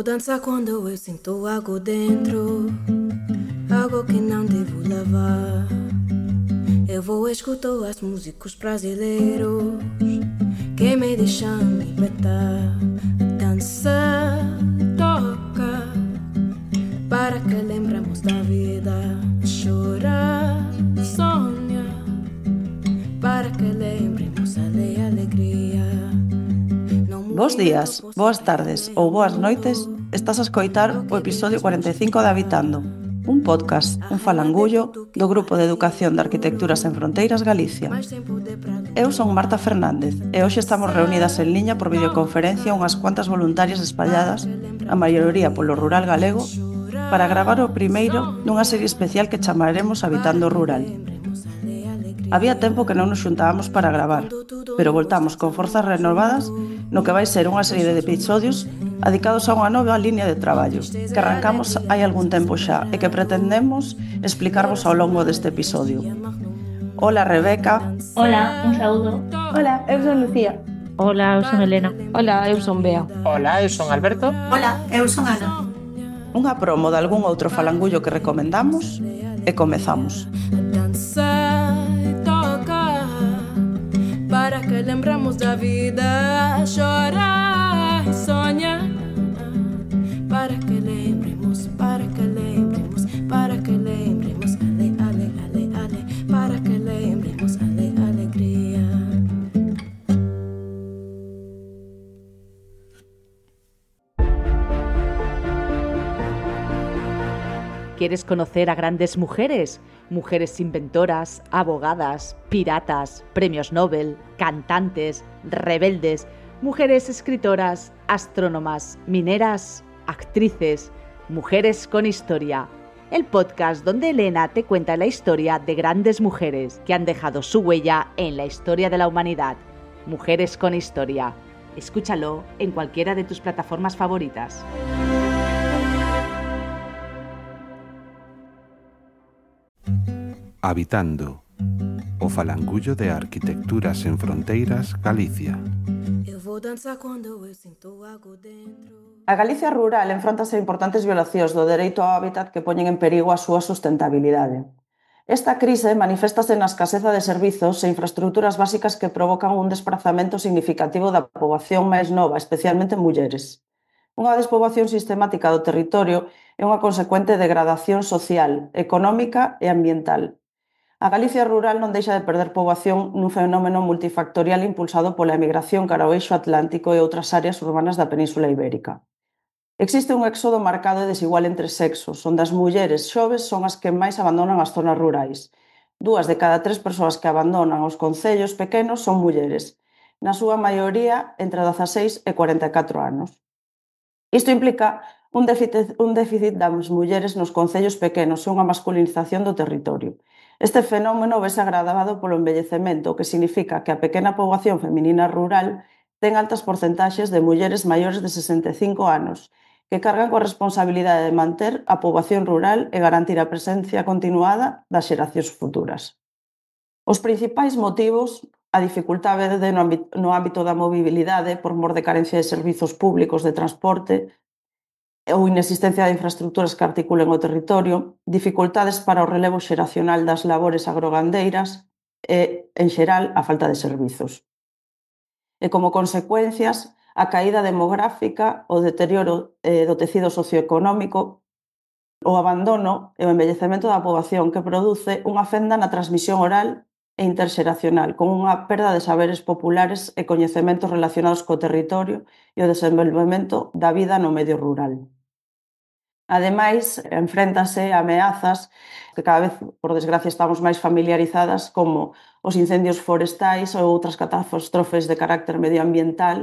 vou dançar quando eu sinto algo dentro, algo que não devo levar. Eu vou escutar as músicos brasileiros que me deixam libertar. Dança, Bos días, boas tardes ou boas noites, estás a escoitar o episodio 45 de Habitando, un podcast, un falangullo do Grupo de Educación de Arquitecturas en Fronteiras Galicia. Eu son Marta Fernández e hoxe estamos reunidas en liña por videoconferencia unhas cuantas voluntarias espalladas, a maioría polo rural galego, para gravar o primeiro nunha serie especial que chamaremos Habitando Rural. Había tempo que non nos xuntábamos para gravar, pero voltamos con forzas renovadas no que vai ser unha serie de episodios adicados a unha nova línea de traballo que arrancamos hai algún tempo xa e que pretendemos explicarvos ao longo deste episodio. Hola Rebeca. Hola, un saúdo. Hola, eu son Lucía. Hola, eu son Elena. Hola, eu son Bea. Hola, eu son Alberto. Hola, eu son Ana. Unha promo de algún outro falangullo que recomendamos e comezamos. Música lembramos da vida. Chora ¿Quieres conocer a grandes mujeres? Mujeres inventoras, abogadas, piratas, premios Nobel, cantantes, rebeldes, mujeres escritoras, astrónomas, mineras, actrices, mujeres con historia. El podcast donde Elena te cuenta la historia de grandes mujeres que han dejado su huella en la historia de la humanidad. Mujeres con historia. Escúchalo en cualquiera de tus plataformas favoritas. Habitando o falangullo de arquitectura sen fronteiras Galicia. Eu vou danzar quando eu sinto algo dentro. A Galicia rural enfrontase a importantes violacións do dereito ao hábitat que poñen en perigo a súa sustentabilidade. Esta crise manifestase na escaseza de servizos e infraestructuras básicas que provocan un desplazamento significativo da poboación máis nova, especialmente mulleres. Unha despoboación sistemática do territorio é unha consecuente degradación social, económica e ambiental, A Galicia rural non deixa de perder poboación nun fenómeno multifactorial impulsado pola emigración cara ao eixo atlántico e outras áreas urbanas da península ibérica. Existe un éxodo marcado e desigual entre sexos, onde as mulleres xoves son as que máis abandonan as zonas rurais. Dúas de cada tres persoas que abandonan os concellos pequenos son mulleres, na súa maioría entre 16 e 44 anos. Isto implica un déficit, un déficit das mulleres nos concellos pequenos e unha masculinización do territorio. Este fenómeno vese agravado polo envellecemento, o que significa que a pequena poboación feminina rural ten altas porcentaxes de mulleres maiores de 65 anos, que cargan coa responsabilidade de manter a poboación rural e garantir a presencia continuada das xeracións futuras. Os principais motivos a dificultade de no ámbito da mobilidade por mor de carencia de servizos públicos de transporte, ou inexistencia de infraestructuras que articulen o territorio, dificultades para o relevo xeracional das labores agrogandeiras e, en xeral, a falta de servizos. E como consecuencias, a caída demográfica, o deterioro eh, do tecido socioeconómico, o abandono e o envellecemento da poboación que produce unha fenda na transmisión oral e interxeracional, con unha perda de saberes populares e coñecementos relacionados co territorio e o desenvolvemento da vida no medio rural. Ademais, enfréntase a ameazas que cada vez, por desgracia, estamos máis familiarizadas como os incendios forestais ou outras catástrofes de carácter medioambiental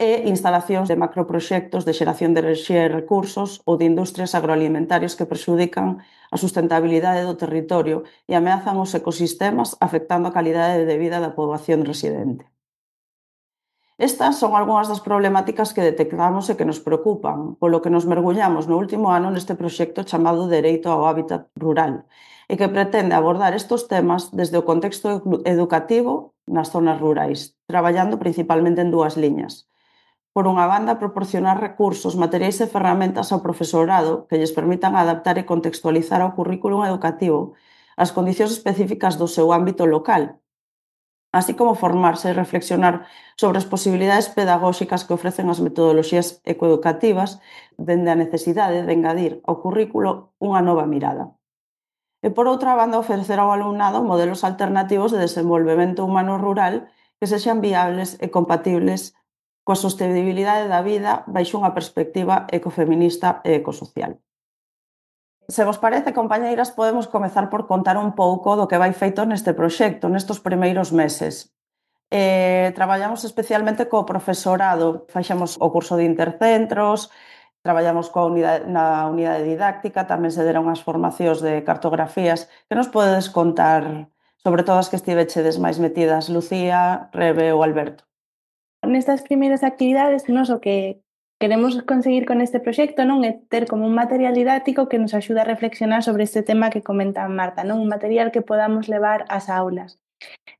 e instalacións de macroproxectos de xeración de enerxía e recursos ou de industrias agroalimentarias que perxudican a sustentabilidade do territorio e ameazan os ecosistemas afectando a calidade de vida da poboación residente. Estas son algunhas das problemáticas que detectamos e que nos preocupan, polo que nos mergullamos no último ano neste proxecto chamado Dereito ao Hábitat Rural, e que pretende abordar estos temas desde o contexto educativo nas zonas rurais, traballando principalmente en dúas liñas. Por unha banda, proporcionar recursos, materiais e ferramentas ao profesorado que lles permitan adaptar e contextualizar ao currículum educativo as condicións específicas do seu ámbito local, así como formarse e reflexionar sobre as posibilidades pedagóxicas que ofrecen as metodoloxías ecoeducativas dende a necesidade de engadir ao currículo unha nova mirada. E por outra banda, ofrecer ao alumnado modelos alternativos de desenvolvemento humano rural que sexan viables e compatibles coa sostenibilidade da vida baixo unha perspectiva ecofeminista e ecosocial se vos parece, compañeiras, podemos comezar por contar un pouco do que vai feito neste proxecto, nestos primeiros meses. Eh, traballamos especialmente co profesorado, faixamos o curso de intercentros, traballamos coa unidade, na unidade didáctica, tamén se deron as formacións de cartografías. Que nos podedes contar, sobre todo as que estivechedes máis metidas, Lucía, Rebe ou Alberto? Nestas primeiras actividades, nos o que queremos conseguir con este proxecto non é como un material didáctico que nos axude a reflexionar sobre este tema que comenta Marta, non un material que podamos levar ás aulas.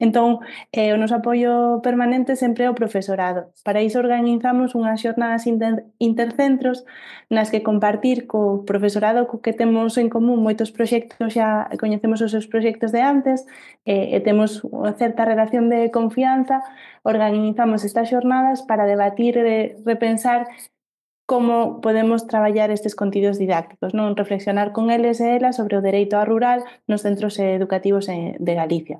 Entón, eh, o noso apoio permanente sempre é o profesorado. Para iso organizamos unhas xornadas inter intercentros nas que compartir co profesorado co que temos en común moitos proxectos, xa coñecemos os seus proxectos de antes, eh, e temos unha certa relación de confianza, organizamos estas xornadas para debatir e repensar como podemos traballar estes contidos didácticos, non reflexionar con eles e elas sobre o dereito ao rural nos centros educativos de Galicia.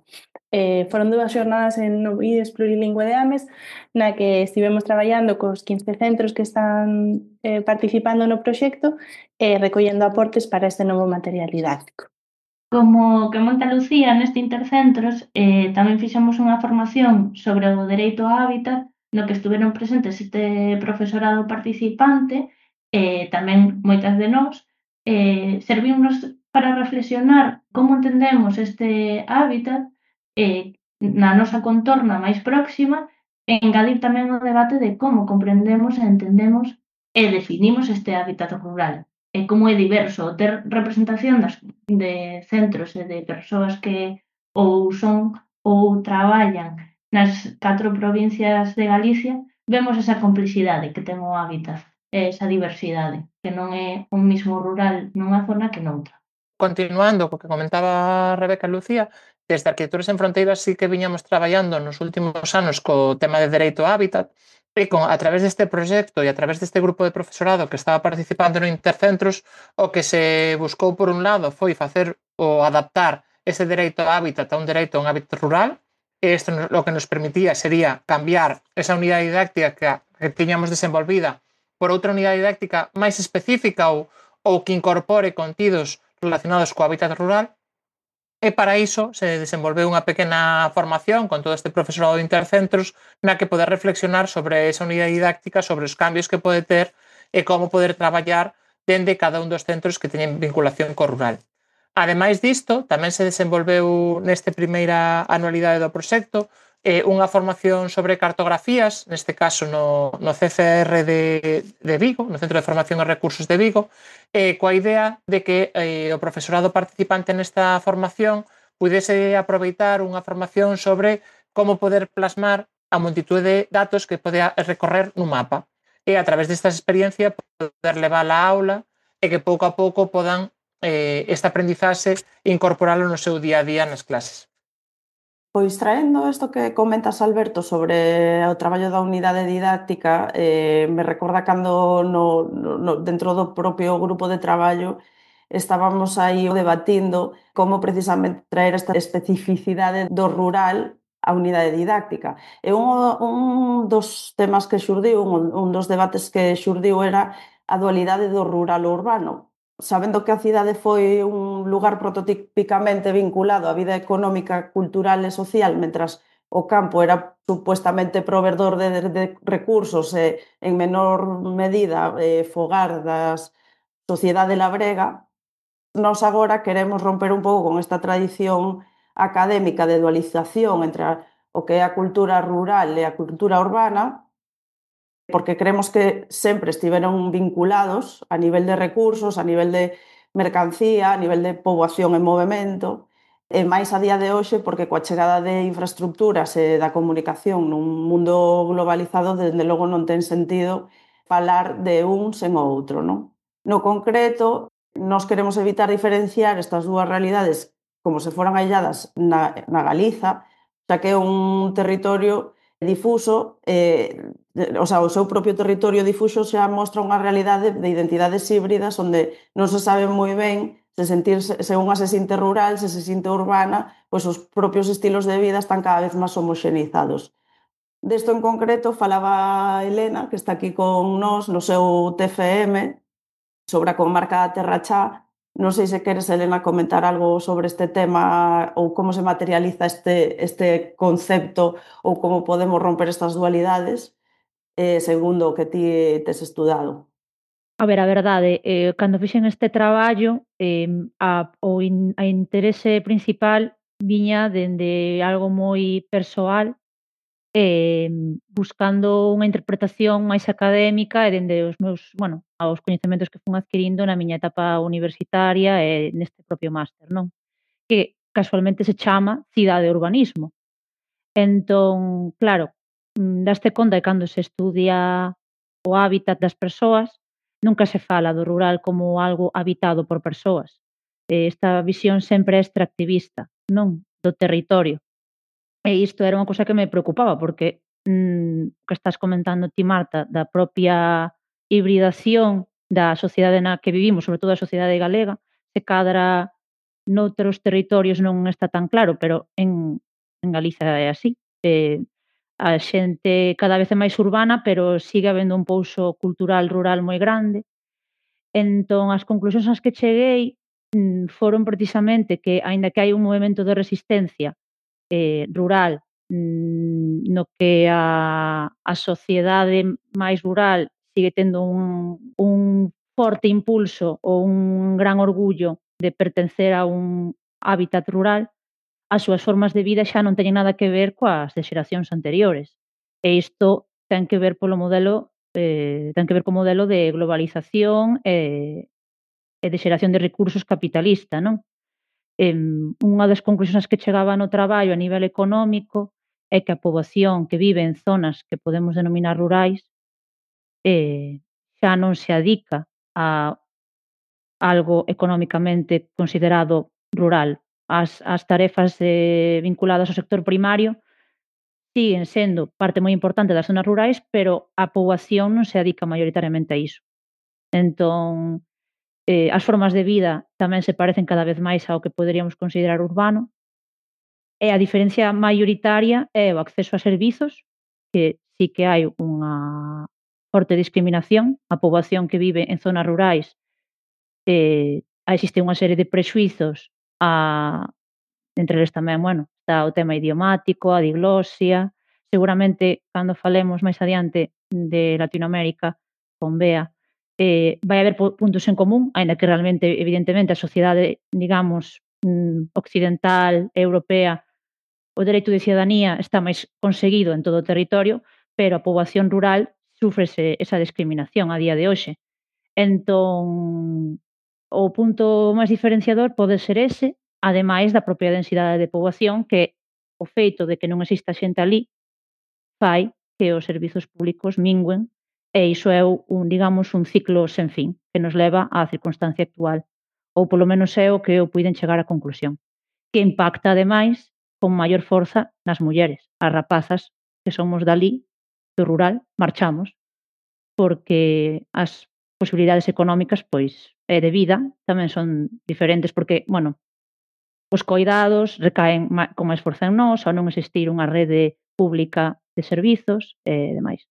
Eh, foron dúas xornadas en Novides Plurilingüe de Ames na que estivemos traballando cos 15 centros que están eh, participando no proxecto e eh, recollendo aportes para este novo material didáctico. Como que Monta Lucía neste Intercentros eh, tamén fixemos unha formación sobre o dereito ao hábitat no que estuveron presentes este profesorado participante, eh, tamén moitas de nós, eh, servimos para reflexionar como entendemos este hábitat eh, na nosa contorna máis próxima e engadir tamén o debate de como comprendemos e entendemos e definimos este hábitat rural. E como é diverso ter representación das, de centros e de persoas que ou son ou traballan nas catro provincias de Galicia, vemos esa complexidade que ten o hábitat, esa diversidade, que non é un mismo rural nunha zona que noutra. Continuando co que comentaba Rebeca Lucía, desde Arquitecturas en Fronteiras sí que viñamos traballando nos últimos anos co tema de dereito ao hábitat, e con, a través deste proxecto e a través deste grupo de profesorado que estaba participando no Intercentros, o que se buscou por un lado foi facer o adaptar ese dereito ao hábitat a un dereito a un hábitat rural, Esto lo que nos permitía sería cambiar esa unidade didáctica que, que tiñamos desenvolvida por outra unidade didáctica máis específica ou, ou que incorpore contidos relacionados co hábitat rural E para iso se desenvolveu unha pequena formación con todo este profesorado de intercentros na que poder reflexionar sobre esa unidade didáctica, sobre os cambios que pode ter e como poder traballar dende cada un dos centros que teñen vinculación co rural. Ademais disto, tamén se desenvolveu neste primeira anualidade do proxecto eh, unha formación sobre cartografías, neste caso no, no CCR de, de Vigo, no Centro de Formación e Recursos de Vigo, eh, coa idea de que eh, o profesorado participante nesta formación pudese aproveitar unha formación sobre como poder plasmar a multitud de datos que pode recorrer nun mapa. E a través desta experiencia poder levar a aula e que pouco a pouco podan eh, esta aprendizaxe incorporalo no seu día a día nas clases. Pois traendo isto que comentas, Alberto, sobre o traballo da unidade didáctica, eh, me recorda cando no, no, dentro do propio grupo de traballo estábamos aí debatindo como precisamente traer esta especificidade do rural a unidade didáctica. E un, un dos temas que xurdiu, un, un dos debates que xurdiu era a dualidade do rural urbano sabendo que a cidade foi un lugar prototipicamente vinculado á vida económica, cultural e social, mentras o campo era supuestamente proveedor de, de, de recursos e, en menor medida, eh, fogar das sociedade labrega, nós agora queremos romper un pouco con esta tradición académica de dualización entre a, o que é a cultura rural e a cultura urbana, porque creemos que sempre estiveron vinculados a nivel de recursos, a nivel de mercancía, a nivel de poboación en movimento, e máis a día de hoxe porque coa chegada de infraestructuras e da comunicación nun mundo globalizado, desde logo non ten sentido falar de un sen o outro. Non? No concreto, nos queremos evitar diferenciar estas dúas realidades como se foran aisladas na, na Galiza, xa que é un territorio difuso, eh, o sea, o seu propio territorio difuso xa mostra unha realidade de identidades híbridas onde non se sabe moi ben se sentirse, se unha se sinte rural, se se sinte urbana, pois os propios estilos de vida están cada vez máis homoxenizados. Desto en concreto falaba Elena, que está aquí con nós no seu TFM, sobre a comarca da Terra Chá, Non sei se queres, Elena, comentar algo sobre este tema ou como se materializa este, este concepto ou como podemos romper estas dualidades eh, segundo o que ti tes estudado. A ver, a verdade, eh, cando fixen este traballo, eh, a, o in, a interese principal viña dende algo moi persoal eh, buscando unha interpretación máis académica e dende os meus, bueno, aos coñecementos que fun adquirindo na miña etapa universitaria e neste propio máster, non? Que casualmente se chama cidade urbanismo. Entón, claro, mm, daste conta de cando se estudia o hábitat das persoas, nunca se fala do rural como algo habitado por persoas. Esta visión sempre é extractivista, non? Do territorio E isto era unha cousa que me preocupaba, porque mm, que estás comentando ti, Marta, da propia hibridación da sociedade na que vivimos, sobre todo a sociedade galega, se cadra noutros territorios non está tan claro, pero en, en Galiza é así. Eh, a xente cada vez é máis urbana, pero sigue habendo un pouso cultural rural moi grande. Entón, as conclusións ás que cheguei mm, foron precisamente que, aínda que hai un movimento de resistencia eh, rural mm, no que a, a sociedade máis rural sigue tendo un, un forte impulso ou un gran orgullo de pertencer a un hábitat rural, as súas formas de vida xa non teñen nada que ver coas de xeracións anteriores. E isto ten que ver polo modelo eh, ten que ver co modelo de globalización e, eh, e de xeración de recursos capitalista, non? em, unha das conclusións que chegaba no traballo a nivel económico é que a poboación que vive en zonas que podemos denominar rurais eh, xa non se adica a algo económicamente considerado rural. As, as tarefas eh, vinculadas ao sector primario siguen sendo parte moi importante das zonas rurais, pero a poboación non se adica maioritariamente a iso. Entón, eh, as formas de vida tamén se parecen cada vez máis ao que poderíamos considerar urbano, e a diferencia maioritaria é o acceso a servizos, que sí que hai unha forte discriminación, a poboación que vive en zonas rurais eh, existe unha serie de prexuizos a, entre eles tamén, bueno, está o tema idiomático, a diglosia, seguramente cando falemos máis adiante de Latinoamérica con Bea, eh, vai haber puntos en común, aínda que realmente, evidentemente, a sociedade, digamos, mm, occidental, europea, o dereito de cidadanía está máis conseguido en todo o territorio, pero a poboación rural sufrese esa discriminación a día de hoxe. Entón, o punto máis diferenciador pode ser ese, ademais da propia densidade de poboación, que o feito de que non exista xente ali fai que os servizos públicos minguen e iso é un, digamos, un ciclo sen fin que nos leva á circunstancia actual, ou polo menos é o que eu puiden chegar á conclusión, que impacta ademais con maior forza nas mulleres, as rapazas que somos dali, do rural, marchamos, porque as posibilidades económicas pois e de vida tamén son diferentes porque, bueno, os coidados recaen con máis forza en nós ao non existir unha rede pública de servizos e demais.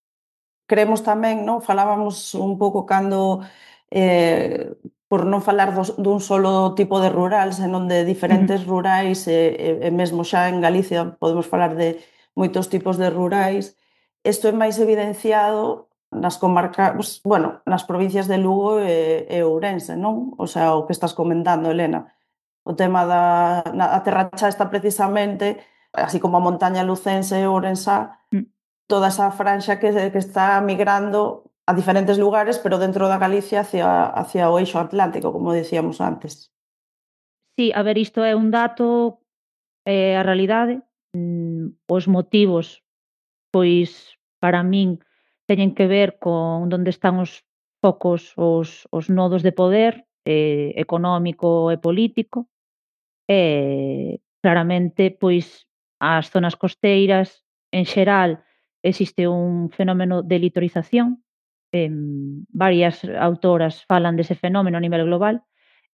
Creemos tamén, non? falábamos un pouco cando eh, por non falar dos, dun solo tipo de rural, senón de diferentes uh -huh. rurais, e, e, e mesmo xa en Galicia podemos falar de moitos tipos de rurais. Isto é máis evidenciado nas comarcas, bueno, nas provincias de Lugo e, e Ourense, non? O sea, o que estás comentando, Elena. O tema da na, a terracha está precisamente, así como a montaña lucense e ourensa. Mm toda esa franxa que, que está migrando a diferentes lugares, pero dentro da Galicia hacia, hacia o eixo atlántico, como decíamos antes. Sí, a ver, isto é un dato, eh, a realidade, mm, os motivos, pois, para min, teñen que ver con onde están os focos, os, os nodos de poder eh, económico e político, e eh, claramente, pois, as zonas costeiras, en xeral, existe un fenómeno de litorización, em, varias autoras falan dese fenómeno a nivel global,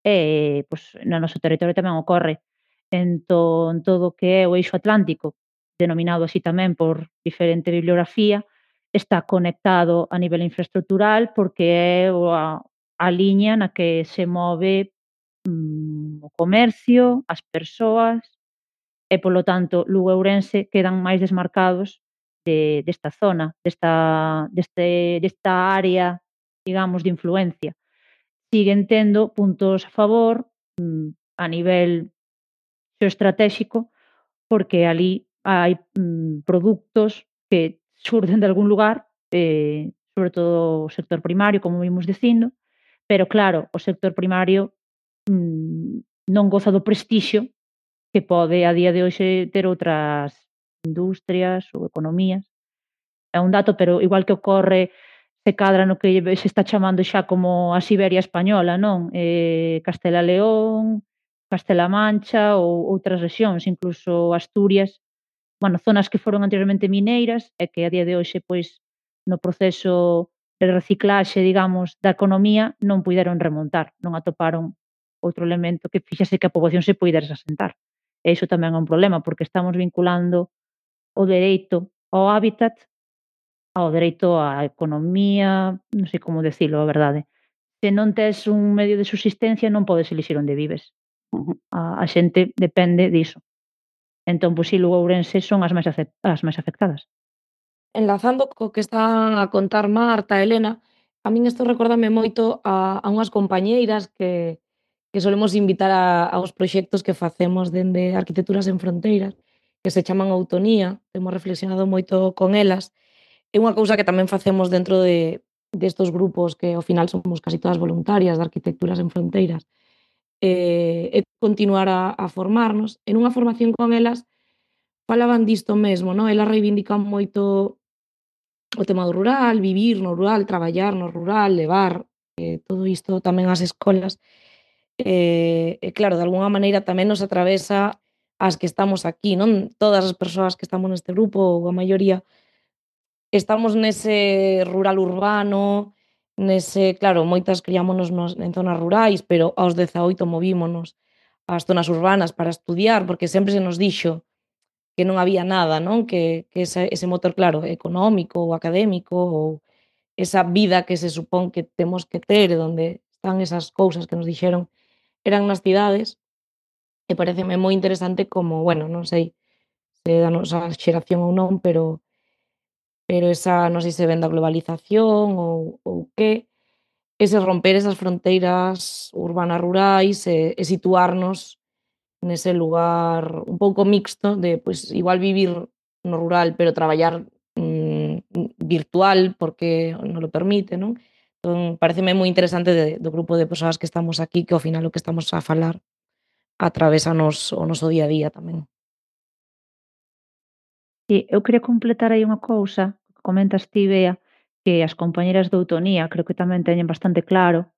e pois, no noso territorio tamén ocorre. En, to, en todo o que é o eixo atlántico, denominado así tamén por diferente bibliografía, está conectado a nivel infraestructural porque é a, a liña na que se move mm, o comercio, as persoas, e polo tanto Lugo e Ourense quedan máis desmarcados de, desta zona, desta, deste, desta área, digamos, de influencia. Siguen tendo puntos a favor mm, a nivel xeoestratéxico porque ali hai mm, produtos que surden de algún lugar, eh, sobre todo o sector primario, como vimos dicindo, pero claro, o sector primario mm, non goza do prestixio que pode a día de hoxe ter outras industrias ou economías. É un dato, pero igual que ocorre se cadra no que se está chamando xa como a Siberia española, non? Eh, Castela León, Castela Mancha ou outras rexións, incluso Asturias, bueno, zonas que foron anteriormente mineiras e que a día de hoxe pois no proceso de reciclaxe, digamos, da economía non puideron remontar, non atoparon outro elemento que fixase que a poboación se puidera asentar. E iso tamén é un problema porque estamos vinculando o dereito ao hábitat, ao dereito á economía, non sei como decilo, a verdade. Se non tes un medio de subsistencia, non podes elixir onde vives. A, a xente depende diso. Entón, pois, Lugo Ourense son as máis, as máis afectadas. Enlazando co que están a contar Marta e Elena, a min isto recordame moito a, a unhas compañeiras que, que solemos invitar a, aos proxectos que facemos dende Arquitecturas en Fronteiras, que se chaman autonía, hemos reflexionado moito con elas, é unha cousa que tamén facemos dentro de, destos de grupos que ao final somos casi todas voluntarias de Arquitecturas en Fronteiras, eh, e continuar a, a formarnos. En unha formación con elas falaban disto mesmo, no? elas reivindican moito o tema do rural, vivir no rural, traballar no rural, levar eh, todo isto tamén ás escolas. Eh, e claro, de alguna maneira tamén nos atravesa as que estamos aquí, non? Todas as persoas que estamos neste grupo, ou a maioría, estamos nese rural urbano, nese, claro, moitas criámonos nos, en zonas rurais, pero aos 18 movímonos ás zonas urbanas para estudiar, porque sempre se nos dixo que non había nada, non? Que, que ese, ese motor, claro, económico ou académico ou esa vida que se supón que temos que ter, onde están esas cousas que nos dixeron, eran nas cidades, e pareceme moi interesante como, bueno, non sei se da nosa xeración ou non, pero pero esa, non sei se ven da globalización ou, ou que, ese romper esas fronteiras urbanas rurais e, e situarnos nese lugar un pouco mixto de pois igual vivir no rural, pero traballar mm, virtual porque non lo permite, non? Entón, pareceme moi interesante de, do grupo de persoas que estamos aquí, que ao final o que estamos a falar atravesanos o noso día a día tamén. Sí, eu quería completar aí unha cousa que comentas ti, Bea, que as compañeras de Autonía creo que tamén teñen bastante claro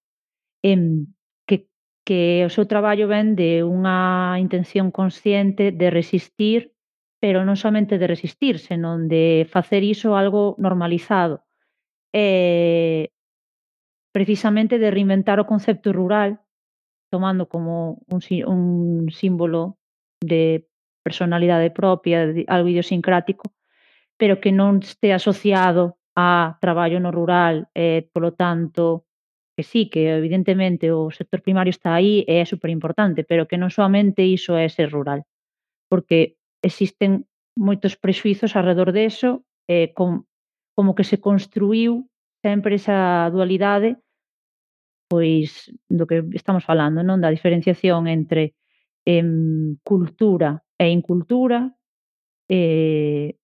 em, que, que o seu traballo ven de unha intención consciente de resistir pero non somente de resistir, senón de facer iso algo normalizado. E precisamente de reinventar o concepto rural tomando como un, un símbolo de personalidade propia, de algo idiosincrático, pero que non este asociado a traballo no rural e, eh, polo tanto, que sí, que evidentemente o sector primario está aí e é superimportante, pero que non soamente iso é ser rural, porque existen moitos prexuizos alrededor deso, eh, com, como que se construiu sempre esa dualidade pois do que estamos falando, non da diferenciación entre em, cultura e incultura, eh,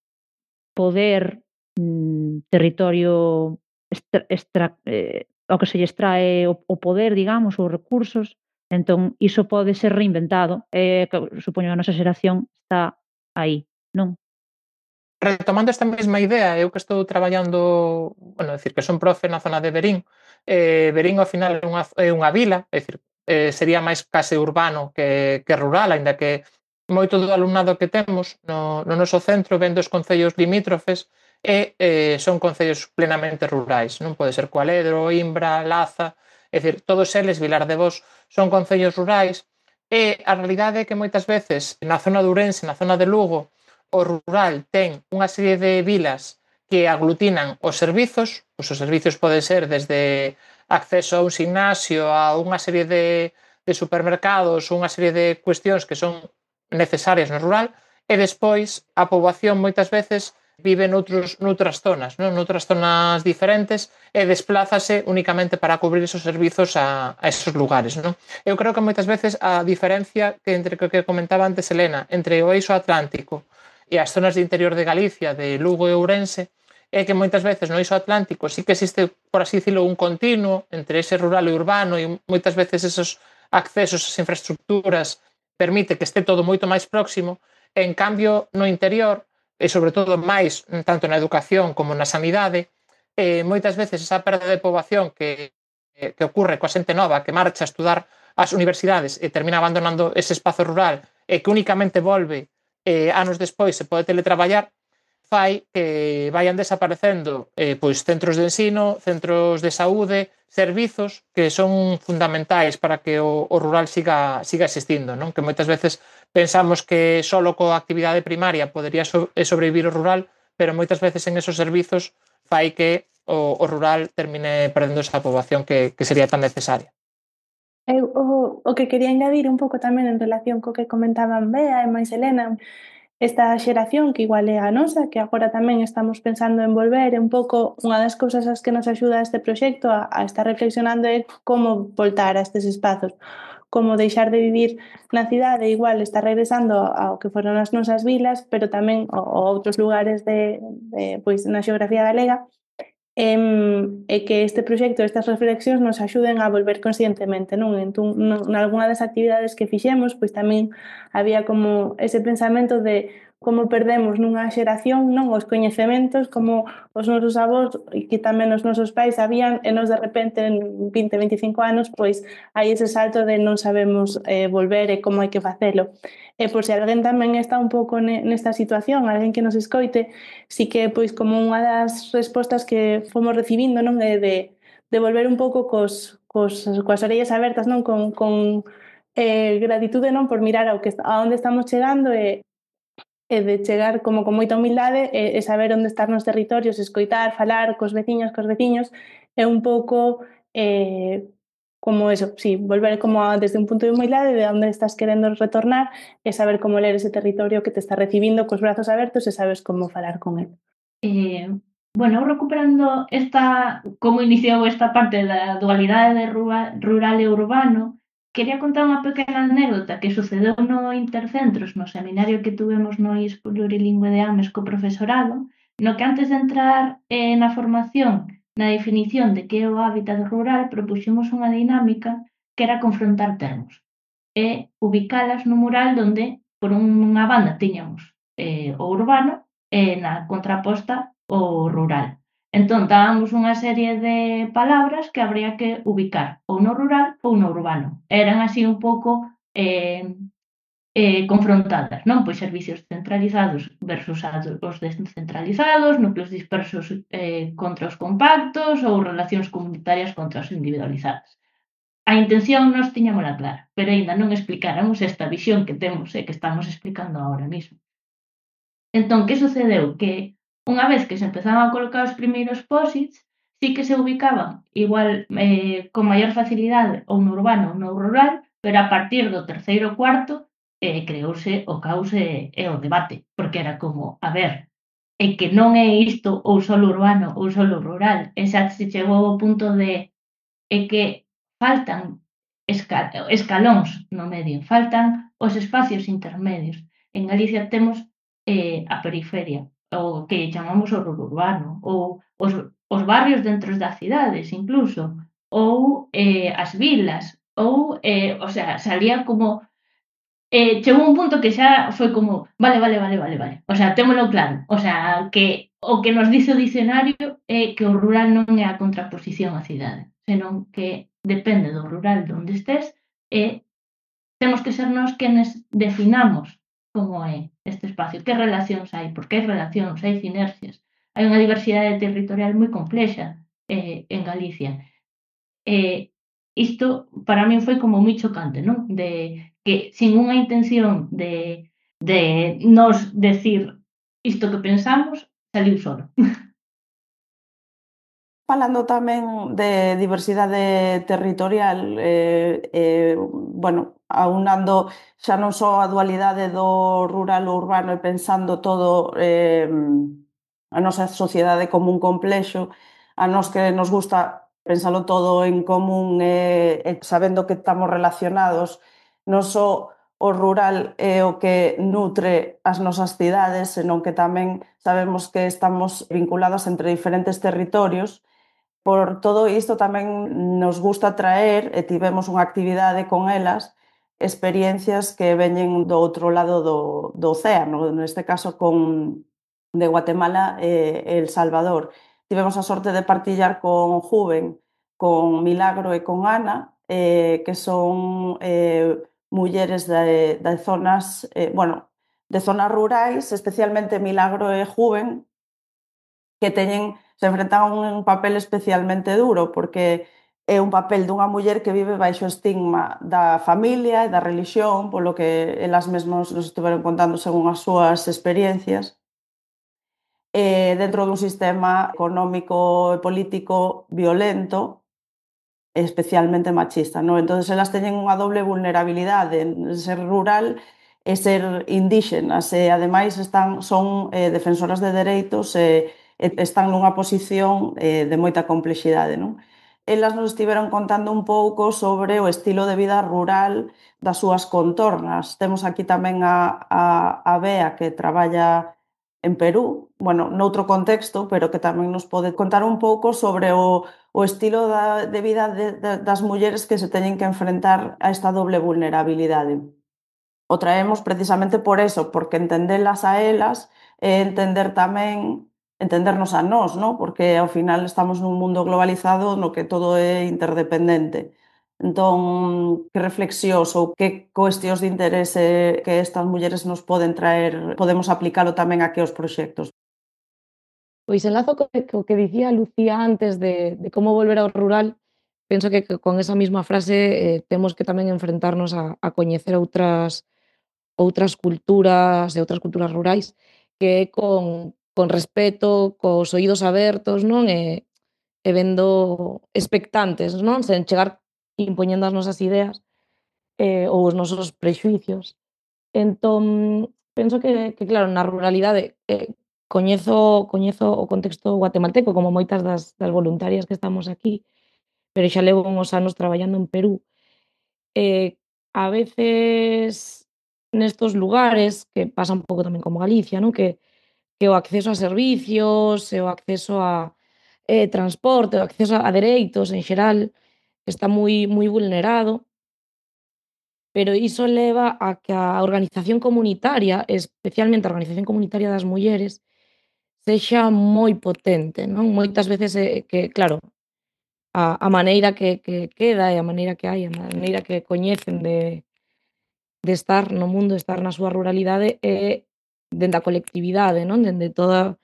poder, mm, territorio extra, extra, eh, ao que se lle extrae o, o poder, digamos, os recursos, entón iso pode ser reinventado, eh, que, supoño a nosa xeración está aí, non? retomando esta mesma idea, eu que estou traballando, bueno, decir que son profe na zona de Berín, eh, Berín ao final é unha, é unha vila, é dicir, eh, sería máis case urbano que, que rural, aínda que moito do alumnado que temos no, no noso centro ven dos concellos limítrofes e eh, son concellos plenamente rurais, non pode ser Coaledro, Imbra, Laza, é dicir, todos eles, Vilar de Vos, son concellos rurais e a realidade é que moitas veces na zona de Ourense, na zona de Lugo, o rural ten unha serie de vilas que aglutinan os servizos, pois os servizos poden ser desde acceso a un gimnasio, a unha serie de, de supermercados, unha serie de cuestións que son necesarias no rural, e despois a poboación moitas veces vive noutros, noutras zonas, non? noutras zonas diferentes e desplázase únicamente para cubrir esos servizos a, a esos lugares. Non? Eu creo que moitas veces a diferencia que entre o que comentaba antes Elena, entre o eixo atlántico e as zonas de interior de Galicia, de Lugo e Ourense, é que moitas veces no iso atlántico sí que existe, por así dicilo, un continuo entre ese rural e urbano e moitas veces esos accesos as infraestructuras permite que este todo moito máis próximo, en cambio no interior, e sobre todo máis mm, tanto na educación como na sanidade, eh, moitas veces esa perda de poboación que, eh, que ocurre coa xente nova que marcha a estudar ás universidades e termina abandonando ese espazo rural e que únicamente volve eh, anos despois se pode teletraballar, fai que vayan desaparecendo eh, pois centros de ensino, centros de saúde, servizos que son fundamentais para que o, o rural siga, siga existindo, non? que moitas veces pensamos que só coa actividade primaria podería so, eh, sobrevivir o rural, pero moitas veces en esos servizos fai que o, o rural termine perdendo esa poboación que, que sería tan necesaria. Eu, o, o que quería engadir un pouco tamén en relación co que comentaban Bea e máis Helena, esta xeración que igual é a nosa, que agora tamén estamos pensando en volver, un pouco unha das cousas as que nos axuda este proxecto a, a estar reflexionando é como voltar a estes espazos, como deixar de vivir na cidade, igual estar regresando ao que foron as nosas vilas, pero tamén a outros lugares de, de pois na xeografía galega, e que este proxecto, estas reflexións nos axuden a volver conscientemente, non? Entón, non, en das actividades que fixemos, pois tamén había como ese pensamento de como perdemos nunha xeración non os coñecementos como os nosos avós e que tamén os nosos pais sabían e nos de repente en 20, 25 anos pois hai ese salto de non sabemos eh, volver e como hai que facelo. E por se alguén tamén está un pouco nesta situación, alguén que nos escoite, si que pois como unha das respostas que fomos recibindo non é de, de volver un pouco cos, cos, coas orellas abertas non con, con eh, gratitude non por mirar ao que a onde estamos chegando e, e de chegar como con moita humildade e, e saber onde estar nos territorios, escoitar, falar cos veciños, cos veciños, é un pouco eh, como eso, sí, volver como a, desde un punto de humildade de onde estás querendo retornar e saber como ler ese territorio que te está recibindo cos brazos abertos e sabes como falar con él. Eh, bueno, recuperando esta, como iniciou esta parte da dualidade de rural e urbano, Quería contar unha pequena anécdota que sucedeu no Intercentros, no seminario que tuvemos no IS Plurilingüe de Ames co profesorado, no que antes de entrar eh, na formación na definición de que é o hábitat rural, propuxemos unha dinámica que era confrontar termos e ubicalas no mural donde por unha banda tiñamos eh, o urbano e na contraposta o rural. Entón, dábamos unha serie de palabras que habría que ubicar ou no rural ou no urbano. Eran así un pouco eh, eh, confrontadas, non? Pois servicios centralizados versus os descentralizados, núcleos dispersos eh, contra os compactos ou relacións comunitarias contra os individualizadas. A intención nos tiñamola clara, pero aínda non explicáramos esta visión que temos e eh, que estamos explicando agora mesmo. Entón, que sucedeu? Que Unha vez que se empezaban a colocar os primeiros posits, sí que se ubicaban igual eh, con maior facilidade ou no urbano ou no rural, pero a partir do terceiro cuarto eh, creouse o caos e, e o debate, porque era como, a ver, é que non é isto ou só urbano ou só rural, e xa se chegou ao punto de é que faltan escal escalóns no medio, faltan os espacios intermedios. En Galicia temos eh, a periferia, o que chamamos o urbano, ou os, os barrios dentro das cidades incluso, ou eh, as vilas, ou, eh, o sea, salía como eh, chegou un punto que xa foi como, vale, vale, vale, vale, vale. O sea, témolo claro. O sea, que o que nos dice o dicionario é que o rural non é a contraposición á cidade, senón que depende do rural onde estés e temos que ser nós quenes definamos como é este espacio, que relacións hai, porque hai relacións, hai sinerxias? hai unha diversidade territorial moi complexa eh, en Galicia. Eh, isto para min foi como moi chocante, non? De que sin unha intención de, de nos decir isto que pensamos, saliu solo. Falando tamén de diversidade territorial, eh, eh, bueno, aunando xa non só a dualidade do rural ou urbano e pensando todo eh, a nosa sociedade como un complexo, a nos que nos gusta pensalo todo en común e, eh, e sabendo que estamos relacionados, non só o rural é o que nutre as nosas cidades, senón que tamén sabemos que estamos vinculados entre diferentes territorios, Por todo isto tamén nos gusta traer, e tivemos unha actividade con elas, experiencias que veñen do outro lado do, do océano, neste caso con de Guatemala e El Salvador. Tivemos a sorte de partillar con Juven, con Milagro e con Ana, eh, que son eh, mulleres de, de zonas, eh, bueno, de zonas rurais, especialmente Milagro e Juven, que teñen se enfrentan a un papel especialmente duro porque é un papel dunha muller que vive baixo o estigma da familia e da religión, polo que elas mesmas nos estiveron contando según as súas experiencias, eh, dentro dun sistema económico e político violento, especialmente machista. Non? Entón, elas teñen unha doble vulnerabilidade en ser rural e ser indígenas. E, ademais, están, son eh, defensoras de dereitos e eh, están nunha posición eh, de moita complexidade. Non? Elas nos estiveron contando un pouco sobre o estilo de vida rural das súas contornas. Temos aquí tamén a, a, a Bea que traballa en Perú, bueno, noutro contexto, pero que tamén nos pode contar un pouco sobre o, o estilo da, de vida de, de, das mulleres que se teñen que enfrentar a esta doble vulnerabilidade. O traemos precisamente por eso, porque entendelas a elas e entender tamén entendernos a nós, ¿no? porque ao final estamos nun mundo globalizado no que todo é interdependente. Entón, que reflexións ou que cuestións de interese que estas mulleres nos poden traer, podemos aplicalo tamén aquí aos proxectos? Pois enlazo co que, co que dicía Lucía antes de, de como volver ao rural, penso que con esa mesma frase eh, temos que tamén enfrentarnos a, a coñecer outras outras culturas e outras culturas rurais que é con, con respeto, cos oídos abertos, non? E, e vendo expectantes, non? Sen chegar impoñendo as nosas ideas eh, ou os nosos prexuicios. Entón, penso que, que claro, na ruralidade eh, coñezo, coñezo o contexto guatemalteco como moitas das, das voluntarias que estamos aquí, pero xa levo uns anos traballando en Perú. Eh, a veces nestos lugares que pasan un pouco tamén como Galicia, non? Que, que o acceso a servicios, e o acceso a eh, transporte, o acceso a dereitos en xeral, está moi moi vulnerado. Pero iso leva a que a organización comunitaria, especialmente a organización comunitaria das mulleres, sexa moi potente, non? Moitas veces eh, que, claro, a, a maneira que, que queda e a maneira que hai, a maneira que coñecen de, de estar no mundo, estar na súa ruralidade é dende a colectividade, non? Dende toda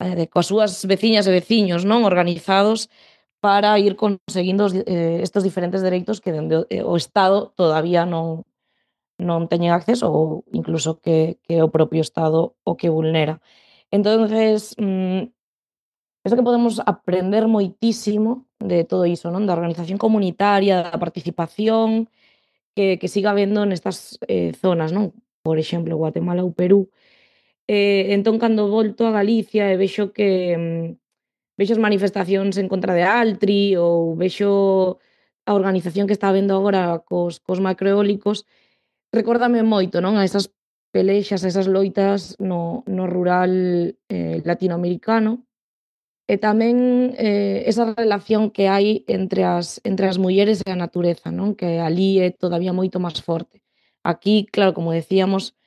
eh, de coas súas veciñas e veciños, non, organizados para ir conseguindo os, eh, estes diferentes dereitos que dende o, eh, o Estado todavía non non teñen acceso ou incluso que, que o propio Estado o que vulnera. Entonces, mm, penso que podemos aprender moitísimo de todo iso, non? Da organización comunitaria, da participación que, que siga vendo nestas eh, zonas, non? Por exemplo, Guatemala ou Perú, eh, Eh, entón, cando volto a Galicia e vexo que mm, vexo as manifestacións en contra de Altri ou vexo a organización que está vendo agora cos, cos macroeólicos, recórdame moito non a esas pelexas, a esas loitas no, no rural eh, latinoamericano e tamén eh, esa relación que hai entre as, entre as mulleres e a natureza, non? que ali é todavía moito máis forte. Aquí, claro, como decíamos,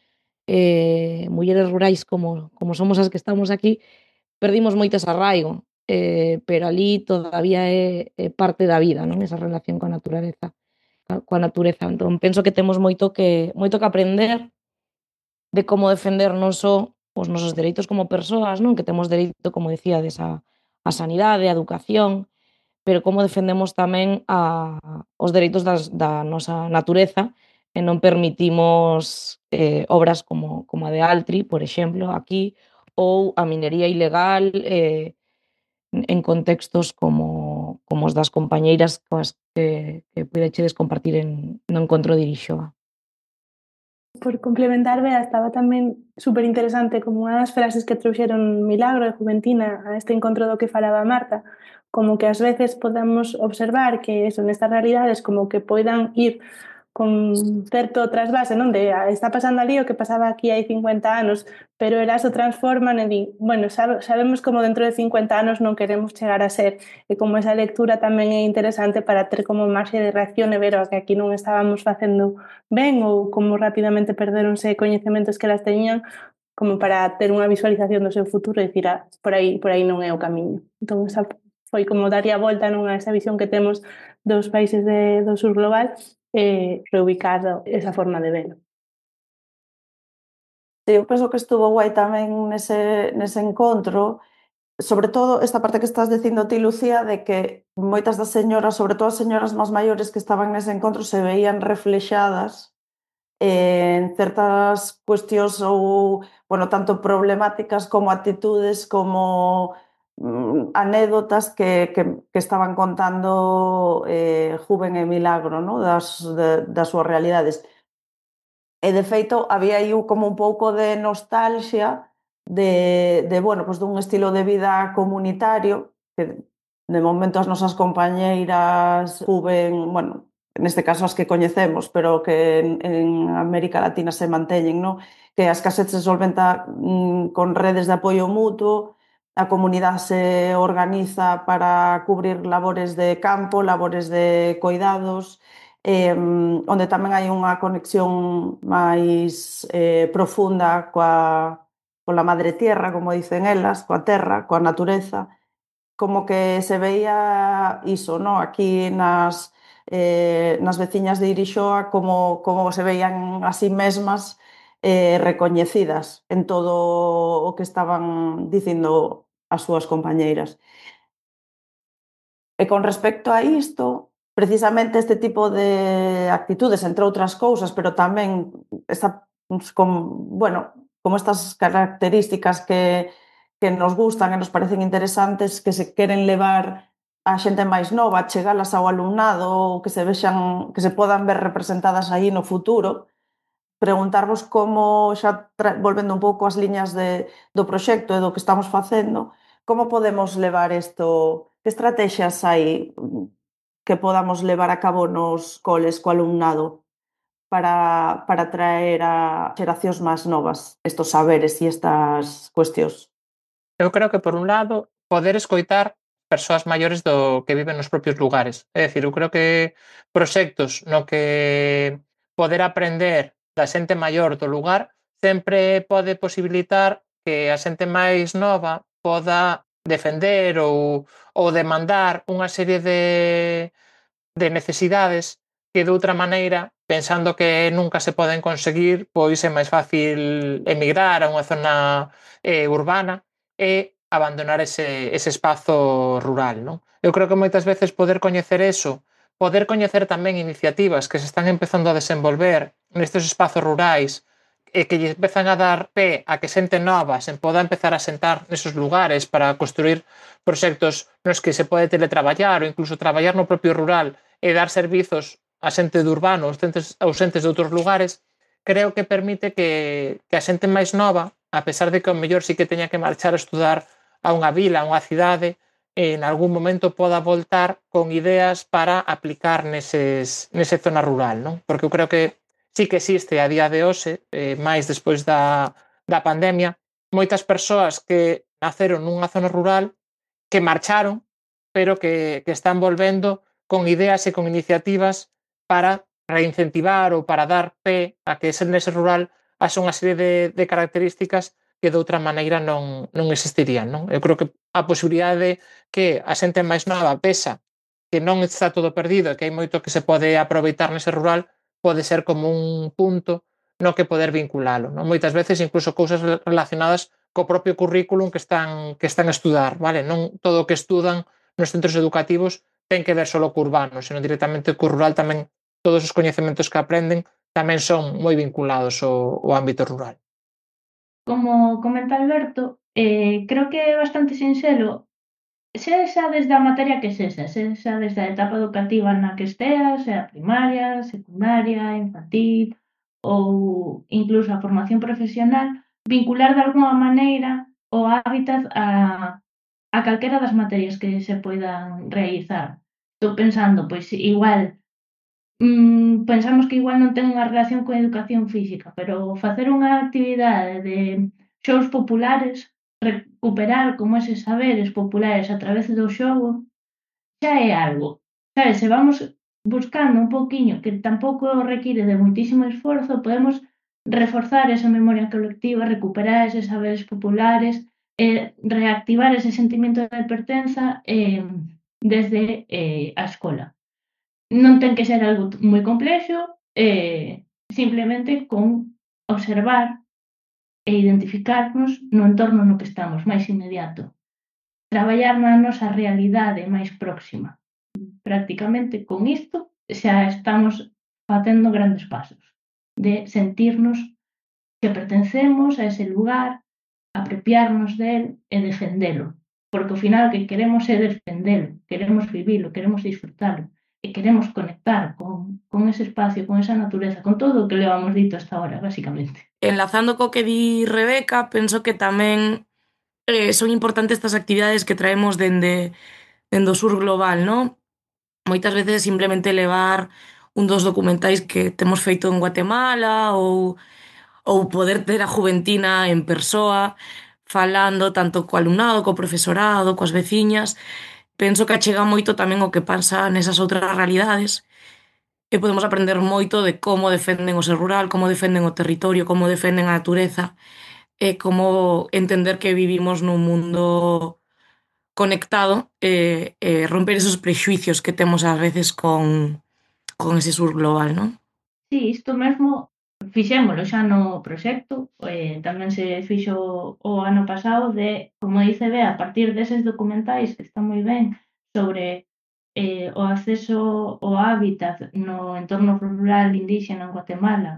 eh, mulleres rurais como, como somos as que estamos aquí, perdimos moitas arraigo, eh, pero ali todavía é, é parte da vida, non esa relación coa natureza. Coa natureza. Entón, penso que temos moito que, moito que aprender de como defender non só os nosos dereitos como persoas, non que temos dereito, como decíades, a, a sanidade, a educación, pero como defendemos tamén a, os dereitos das, da nosa natureza, e non permitimos eh, obras como, como a de Altri, por exemplo, aquí, ou a minería ilegal eh, en contextos como, como os das compañeiras coas que, que pudechedes compartir en, no encontro de Irixoa. Por complementar, Bea, estaba tamén super interesante como unha das frases que trouxeron Milagro e Juventina a este encontro do que falaba Marta, como que ás veces podamos observar que son estas realidades como que poidan ir con certo trasvase, non? De ah, está pasando ali o que pasaba aquí hai 50 anos, pero elas o transforman e di, bueno, sabemos como dentro de 50 anos non queremos chegar a ser, e como esa lectura tamén é interesante para ter como marxe de reacción e ver o que aquí non estábamos facendo ben ou como rapidamente perderonse coñecementos que elas teñían como para ter unha visualización do seu futuro e dicir, ah, por aí, por aí non é o camiño. Entón, esa foi como daría volta non a esa visión que temos dos países de, do sur global eh, reubicada esa forma de velo. Sí, eu penso que estuvo guai tamén nese, nese encontro, sobre todo esta parte que estás dicindo ti, Lucía, de que moitas das señoras, sobre todo as señoras máis maiores que estaban nese encontro, se veían reflexadas eh, en certas cuestións ou, bueno, tanto problemáticas como actitudes como Mm, anécdotas que, que, que estaban contando eh, Juven e Milagro no? das, de, das súas realidades. E, de feito, había aí como un pouco de nostalgia de, de bueno, pues, dun estilo de vida comunitario que de momento as nosas compañeiras Juven, bueno, neste caso as que coñecemos, pero que en, en América Latina se manteñen, no? que as casetes se solventa mm, con redes de apoio mutuo, A comunidade se organiza para cubrir labores de campo, labores de coidados, eh, onde tamén hai unha conexión máis eh, profunda coa, coa madre tierra, como dicen elas, coa terra, coa natureza, como que se veía iso, no? aquí nas, eh, nas veciñas de Irixoa, como, como se veían así mesmas eh, recoñecidas en todo o que estaban dicindo as súas compañeiras. E con respecto a isto, precisamente este tipo de actitudes, entre outras cousas, pero tamén esta, con, bueno, como estas características que, que nos gustan e nos parecen interesantes, que se queren levar a xente máis nova, chegalas ao alumnado, que se vexan, que se podan ver representadas aí no futuro, preguntarvos como, xa volvendo un pouco as liñas de, do proxecto e do que estamos facendo, como podemos levar isto, que estrategias hai mm, que podamos levar a cabo nos coles co alumnado para, para traer a xeracións máis novas estos saberes e estas cuestións? Eu creo que, por un lado, poder escoitar persoas maiores do que viven nos propios lugares. É dicir, eu creo que proxectos no que poder aprender da xente maior do lugar sempre pode posibilitar que a xente máis nova poda defender ou, ou demandar unha serie de, de necesidades que de outra maneira, pensando que nunca se poden conseguir, pois é máis fácil emigrar a unha zona eh, urbana e abandonar ese, ese espazo rural. Non? Eu creo que moitas veces poder coñecer eso poder coñecer tamén iniciativas que se están empezando a desenvolver nestes espazos rurais e que lle empezan a dar pé a que xente nova se poda empezar a sentar nesos lugares para construir proxectos nos que se pode teletraballar ou incluso traballar no propio rural e dar servizos a xente do urbano, ausentes, ausentes de outros lugares, creo que permite que, que a xente máis nova, a pesar de que o mellor sí que teña que marchar a estudar a unha vila, a unha cidade, en algún momento poda voltar con ideas para aplicar neses, nese zona rural, non? Porque eu creo que sí que existe a día de hoxe, eh, máis despois da, da pandemia, moitas persoas que naceron nunha zona rural que marcharon, pero que, que están volvendo con ideas e con iniciativas para reincentivar ou para dar pé a que ese nese rural haxa unha serie de, de características que de outra maneira non, non existirían. Non? Eu creo que a posibilidade de que a xente máis nova pesa que non está todo perdido e que hai moito que se pode aproveitar nese rural pode ser como un punto no que poder vinculalo. Non? Moitas veces incluso cousas relacionadas co propio currículum que están que están a estudar, vale? Non todo o que estudan nos centros educativos ten que ver solo co urbano, senón directamente co rural tamén todos os coñecementos que aprenden tamén son moi vinculados ao, ao ámbito rural como comenta Alberto, eh, creo que é bastante sinxelo sexa desde a materia que sexa, sexa desde a etapa educativa na que esteas, sea primaria, secundaria, infantil ou incluso a formación profesional, vincular de alguma maneira o hábitat a, a calquera das materias que se poidan realizar. Estou pensando, pois igual, mm, pensamos que igual non ten unha relación con educación física, pero facer unha actividade de xogos populares, recuperar como eses saberes populares a través do xogo, xa é algo. Sabes, se vamos buscando un poquinho que tampouco require de moitísimo esforzo, podemos reforzar esa memoria colectiva, recuperar eses saberes populares, eh, reactivar ese sentimento de pertenza eh, desde eh, a escola. Non ten que ser algo moi complexo, eh, simplemente con observar e identificarnos no entorno no que estamos máis inmediato. Traballar na nosa realidade máis próxima. Prácticamente con isto xa estamos facendo grandes pasos de sentirnos que pertencemos a ese lugar, apropiarnos del e defendelo. Porque ao final o que queremos é defendelo, queremos vivilo, queremos disfrutalo e queremos conectar con, con ese espacio, con esa natureza, con todo o que levamos dito hasta ahora, basicamente. Enlazando co que di Rebeca, penso que tamén eh, son importantes estas actividades que traemos dende, dende o sur global, non? Moitas veces simplemente levar un dos documentais que temos feito en Guatemala ou ou poder ter a Juventina en persoa falando tanto co alumnado, co profesorado, coas veciñas penso que achega moito tamén o que pasa nesas outras realidades e podemos aprender moito de como defenden o ser rural, como defenden o territorio, como defenden a natureza e como entender que vivimos nun mundo conectado e, e romper esos prexuicios que temos ás veces con, con ese sur global, non? Sí, isto mesmo Fixémolo xa no proxecto, eh, tamén se fixo o ano pasado de, como dice Bea, a partir deses documentais que está moi ben sobre eh, o acceso ao hábitat no entorno rural indígena en Guatemala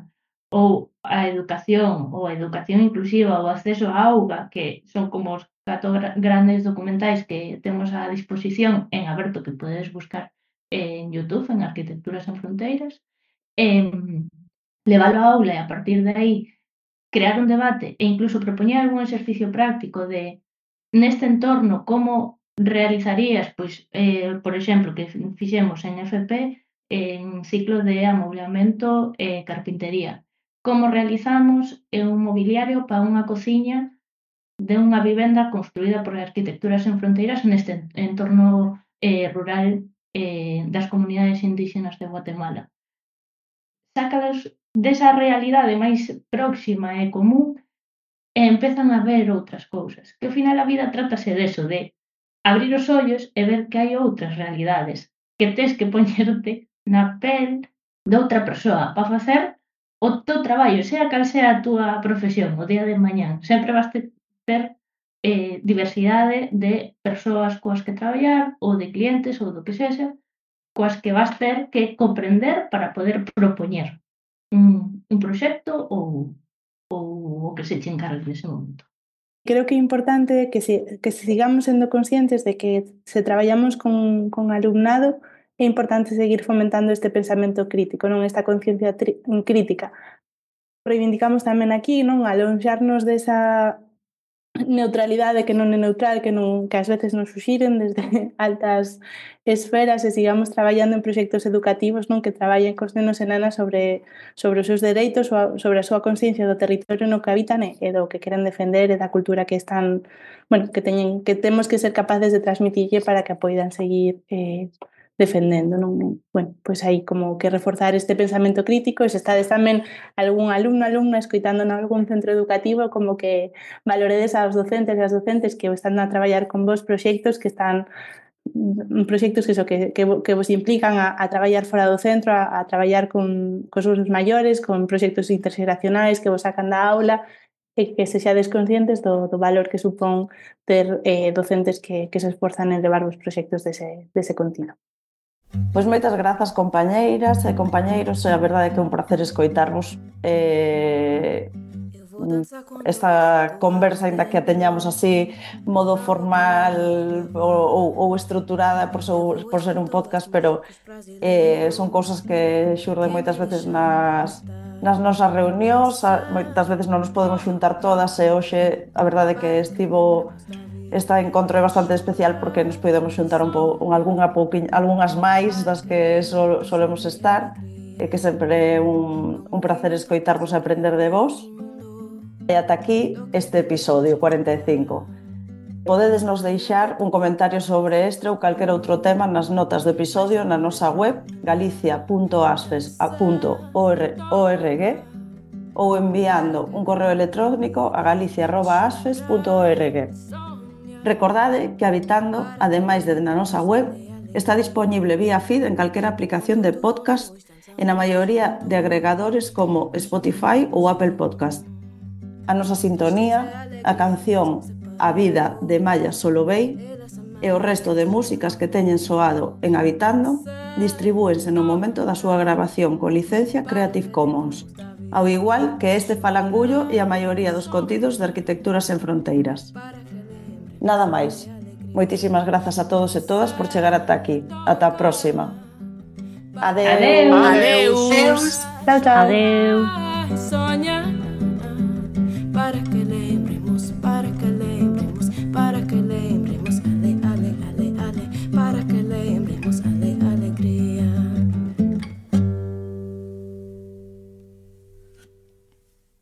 ou a educación ou a educación inclusiva ou acceso á auga que son como os catro grandes documentais que temos á disposición en aberto que podedes buscar en Youtube en Arquitecturas en Fronteiras. Eh, leválo á aula e a partir de aí crear un debate e incluso propoñer algún exercicio práctico de neste entorno como realizarías, pois, eh, por exemplo, que fixemos en FP en ciclo de amoblamento e eh, carpintería. Como realizamos eh, un mobiliario para unha cociña de unha vivenda construída por Arquitecturas en Fronteiras neste entorno eh, rural eh, das comunidades indígenas de Guatemala. Sácalos desa realidade máis próxima e común e empezan a ver outras cousas. Que ao final a vida trátase deso, de abrir os ollos e ver que hai outras realidades, que tes que poñerte na pel de outra persoa para facer o teu traballo, sea cal sea a túa profesión, o día de mañá. Sempre vas ter eh, diversidade de persoas coas que traballar, ou de clientes, ou do que sexa, coas que vas ter que comprender para poder propoñer un, un proxecto ou, ou o que se che encargue nese momento. Creo que é importante que, si, que sigamos sendo conscientes de que se traballamos con, con alumnado, é importante seguir fomentando este pensamento crítico, non esta conciencia crítica. Reivindicamos tamén aquí, non, alonxarnos desa neutralidade que non é neutral, que non que ás veces nos suxiren desde altas esferas e sigamos traballando en proxectos educativos non que traballen cos nenos e nanas sobre, sobre os seus dereitos, ou sobre a súa consciencia do territorio no que habitan e, e do que queren defender e da cultura que están, bueno, que teñen que temos que ser capaces de transmitirlle para que a poidan seguir eh, defendendo, non? Bueno, pois aí como que reforzar este pensamento crítico e se estades tamén algún alumno, alumna escoitando en algún centro educativo como que valoredes aos docentes e as docentes que están a traballar con vos proxectos que están mm, proxectos que, so, que, que, que vos implican a, a traballar fora do centro, a, a traballar con, cos vosos maiores, con proxectos interxeracionais que vos sacan da aula, e que se xades conscientes do, do valor que supón ter eh, docentes que, que se esforzan en levar os proxectos dese, dese contido. Pois moitas grazas compañeiras e compañeiros, e a verdade é que é un placer escoitarvos. Eh, esta conversa, ainda que a teñamos así modo formal ou, ou estruturada por, so, por ser un podcast, pero eh, son cousas que xurden moitas veces nas, nas nosas reunións, moitas veces non nos podemos xuntar todas e hoxe a verdade é que estivo Esta encontro é bastante especial porque nos podemos xuntar un pouco un, algunha pouquiña, algunhas máis das que sol, solemos estar e que sempre é un, un placer escoitarvos e aprender de vos. E ata aquí este episodio 45. Podedes nos deixar un comentario sobre este ou calquer outro tema nas notas do episodio na nosa web galicia.asfes.org ou enviando un correo electrónico a galicia.asfes.org. Recordade que Habitando, ademais de na nosa web, está disponible vía feed en calquera aplicación de podcast en a maioría de agregadores como Spotify ou Apple Podcast. A nosa sintonía, a canción A vida de Maya Solovey e o resto de músicas que teñen soado en Habitando distribúense no momento da súa grabación con licencia Creative Commons, ao igual que este falangullo e a maioría dos contidos de Arquitecturas en Fronteiras. Nada máis. Moitísimas grazas a todos e todas por chegar ata aquí. Ata a próxima. Adeus. Adeus. Adeus. Adeus. Adeus.